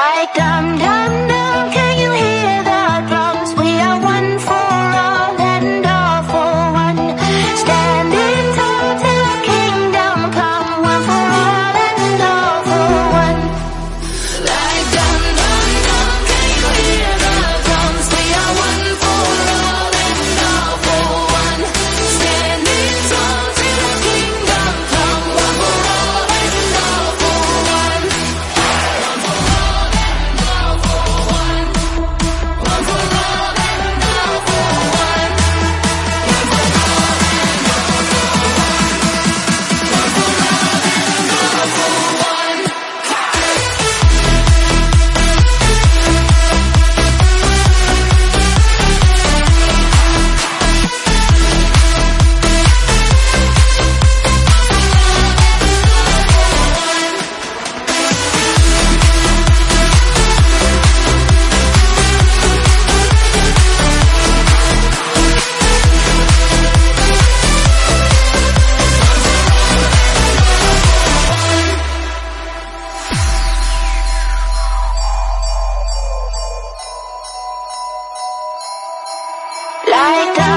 like dum dum dum. Like